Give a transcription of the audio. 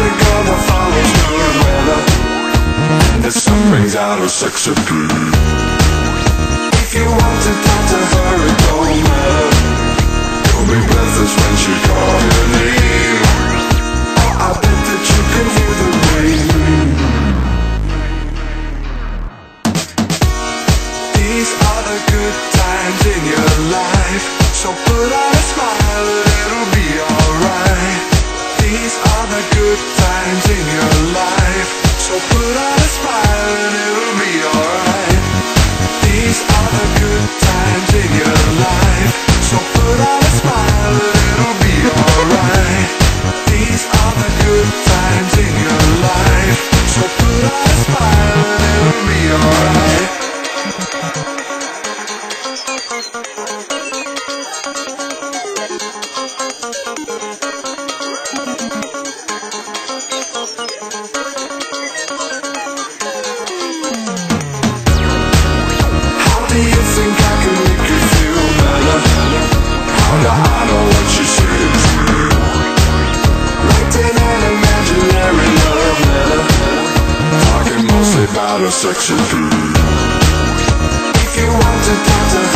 summer follows good weather the sun brings out her sex appeal If you want to talk to her, it don't matter. You'll be breathless when she calls your name. Oh, I bet that you can hear the rain. These are the good times in your life. So put sex appeal If you want to talk